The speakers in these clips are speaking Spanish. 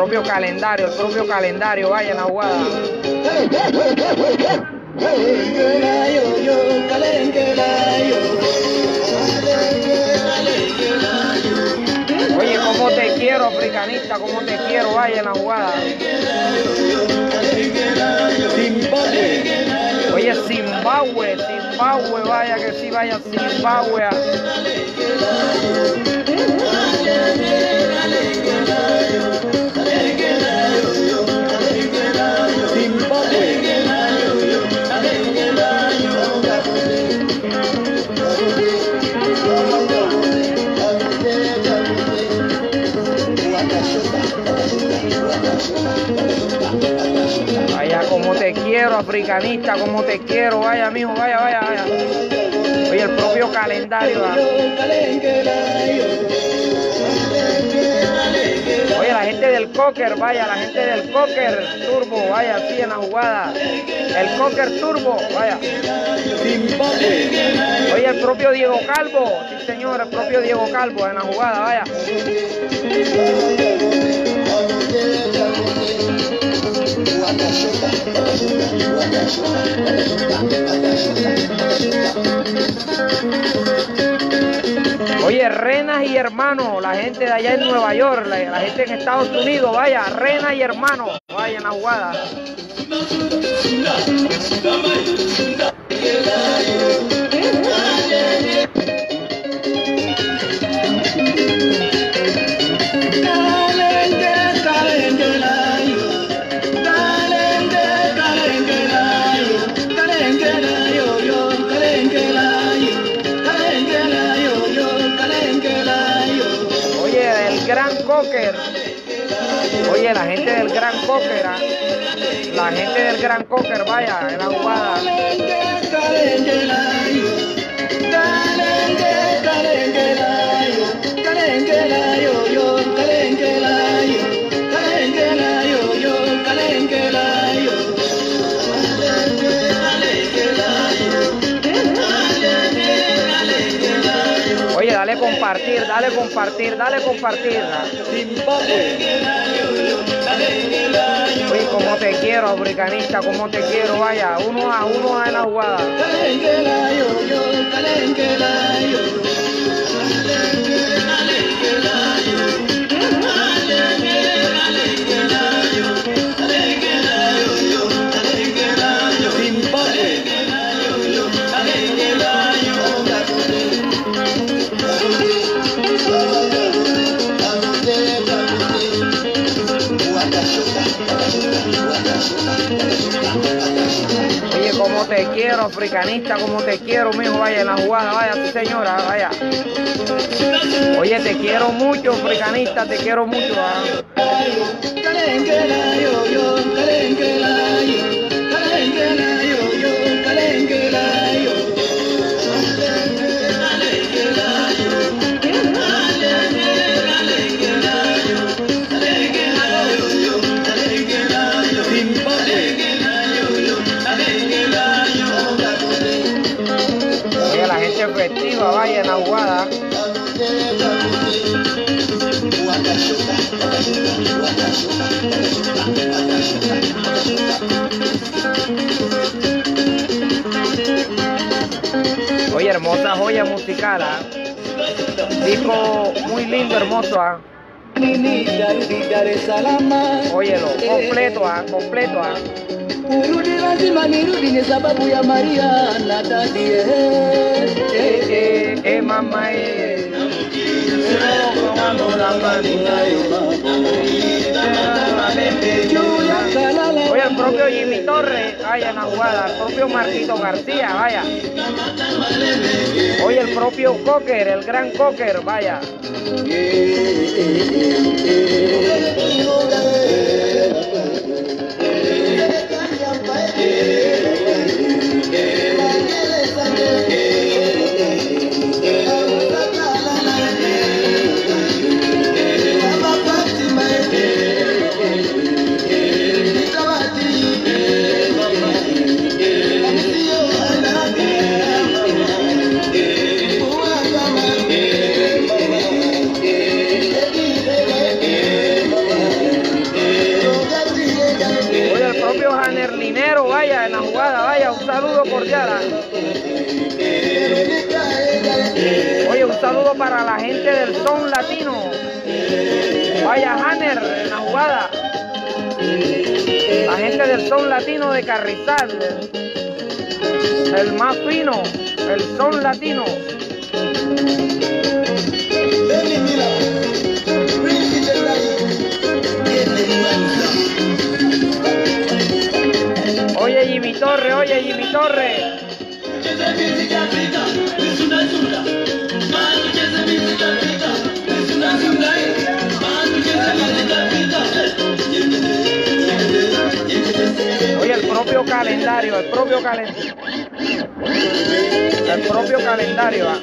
propio calendario, el propio calendario, vaya en la jugada. Oye, cómo te quiero, africanista, cómo te quiero, vaya en la jugada. Oye, Zimbabue, Zimbabue, vaya que sí, vaya Zimbabue. Vaya como te quiero, africanista, como te quiero, vaya mijo, vaya, vaya, vaya. Oye, el propio calendario. ¿ah? Oye, la gente del Cocker, vaya, la gente del Cocker Turbo, vaya, así en la jugada. El Cocker Turbo, vaya. Oye, el propio Diego Calvo, sí señor, el propio Diego Calvo en la jugada, vaya. Oye, Renas y hermanos, la gente de allá en Nueva York, la, la gente en Estados Unidos, vaya, Renas y hermanos, vaya en la jugada. Cocker, la gente del gran cocker, vaya, en la jugada. Oye, dale compartir, dale compartir, dale compartir. ah. Te quiero, africanista, como te quiero, vaya, uno a uno a la jugada. Oye, como te quiero, africanista, como te quiero, mijo, vaya en la jugada, vaya, señora, vaya. Oye, te quiero mucho, africanista, te quiero mucho. ah. Oye, hermosa joya musical, ¿ah? Disco muy lindo, hermoso, ¿ah? Óyelo, completo, ¿ah? Completo, ¿ah? Urudi lazima nirudi ni sababu ya Maria na. Eh, eh, eh, eh. Propio Jimmy Torres, vaya jugada, el propio Marquito García, vaya. Oye, el propio Cocker, el gran Cocker, vaya. Oye, un saludo para la gente del son latino. Vaya Hanner en la jugada. La gente del son latino de Carrizal. El más fino, el son latino. Oye Jimmy Torre, oye Jimmy Torre. Oye, el propio calendario, el propio calendario. El propio calendario. ¿ah?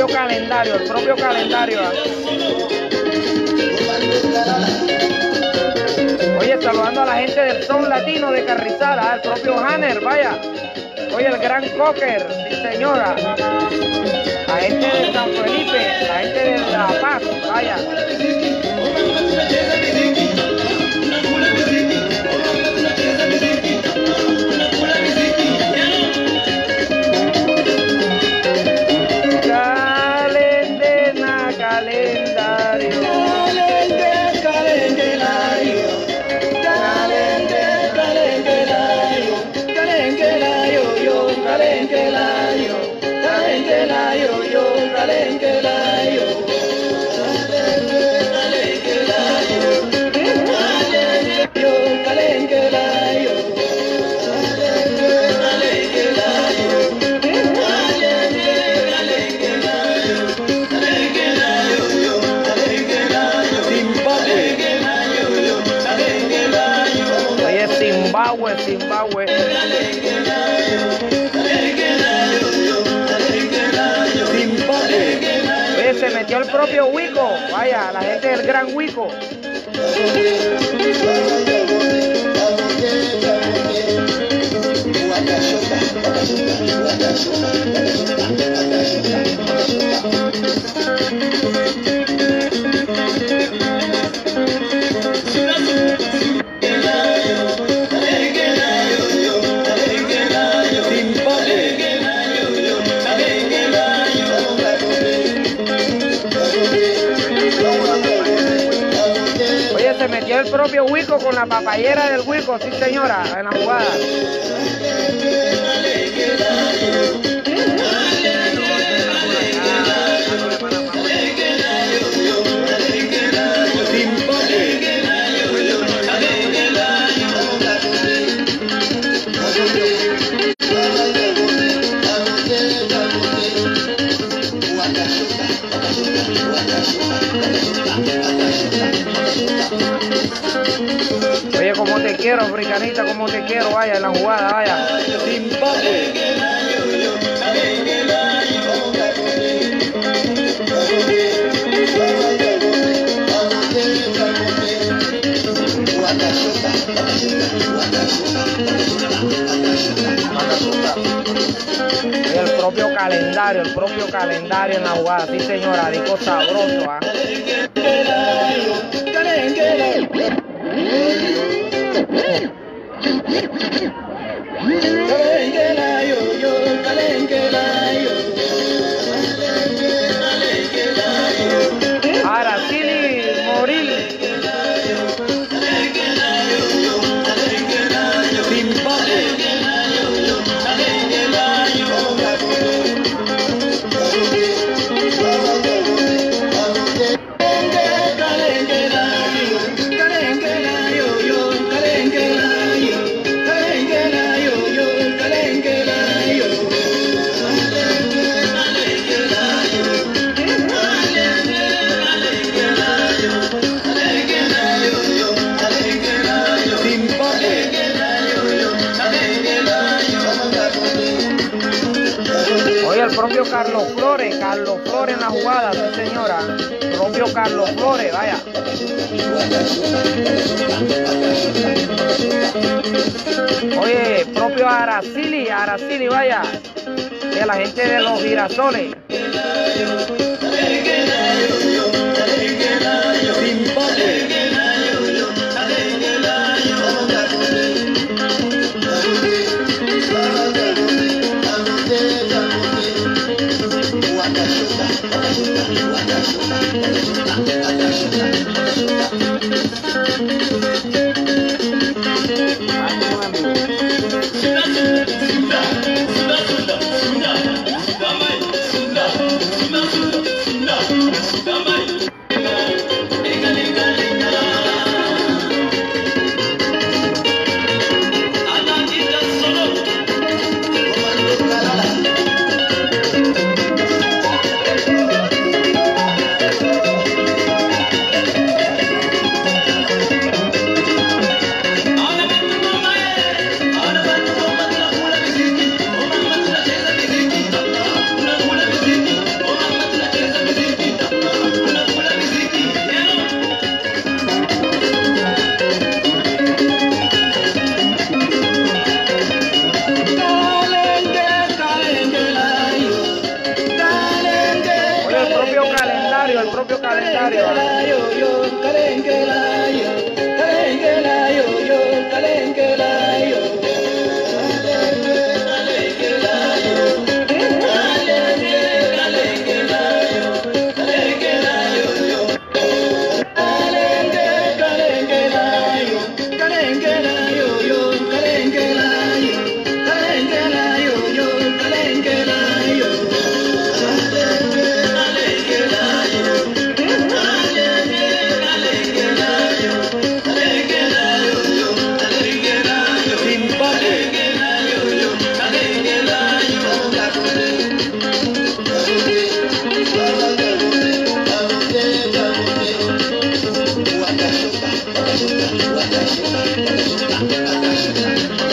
Propio calendario, el propio calendario. Oye, saludando a la gente del son latino de Carrizal, ah, el propio Hanner, vaya. Oye, el gran Cocker, sí señora. La gente de San Felipe, la gente de La Paz, vaya. Metió el propio Wico. Vaya, la gente del gran Wico. El propio Wico con la papayera del Wico, sí señora, en la jugada. Quiero, africanita, como te quiero, vaya, en la jugada, vaya. El propio calendario, el propio calendario en la jugada, sí señora, disco sabroso, ¿ah? Música jugada, señora. Propio Carlos Flores, vaya. Oye, propio Aracili, Aracili, vaya. De la gente de los girasoles. Propio calendario. 我在心我在心，我 saya.